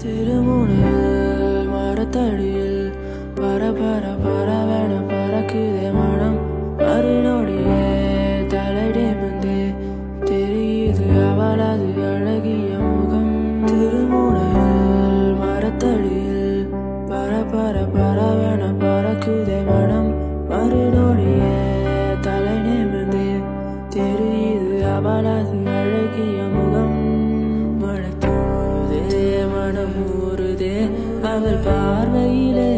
திருமுனையில் மரத்தடியில் பர பர பரவென பறக்குதே மனம். மறுநொடியே தலை தெரியுது அவளது அழகிய முகம். திருமுனையில் மரத்தடியில் பர பர பரவென பறக்குதே மனம். மறுநொடியே தலை நிமிர்ந்து தெரியுது அவளது மனம் ஊறுதே அவள் பார்வையிலே